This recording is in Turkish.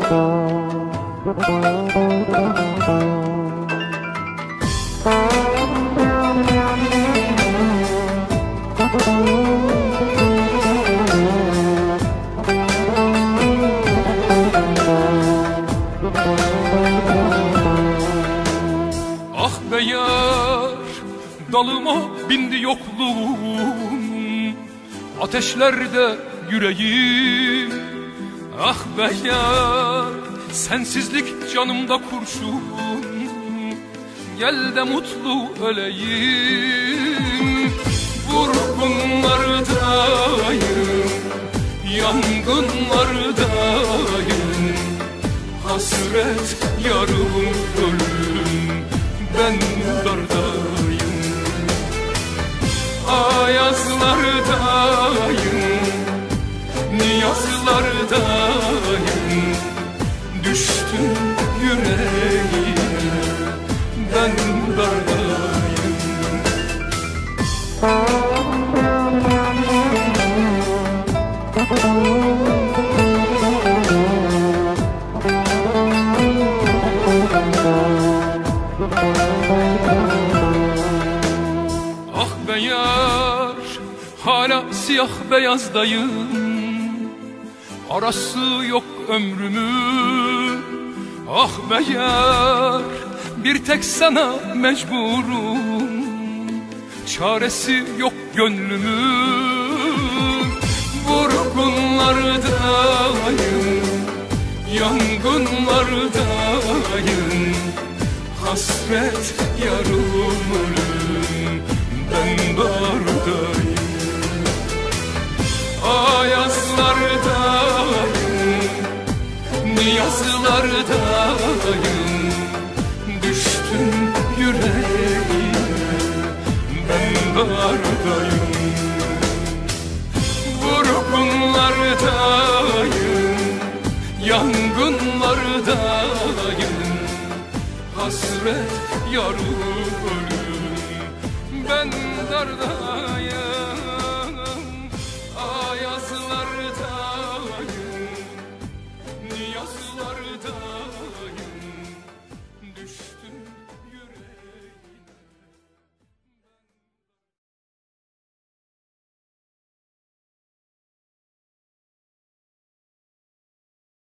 Ah dalıma bindi yokluğum. Ateşlerde yüreğim. Ah be yar Sensizlik canımda kurşun. Gel de mutlu öleyim. Vurgunlardayım Yangınlardayım. Hasret yarım ölüm Ben dardayım. Ayazlardayım Niyazlardayım Düştüm yüreğime. Ben dardayım. Ah be yar hala siyah beyazdayım Arası yok ömrümün Ah yar bir tek sana mecburum. Çaresi yok gönlümün Vurgunlardayım Yangınlardayım Hasret yarım ölüm Ben bardayım. Ayazlardayım Niyazlardayım Düştüm yüreğime. Ben bardayım Vurgunlardayım Yangınlardayım Hasret yarım ölüm. Ben dardayım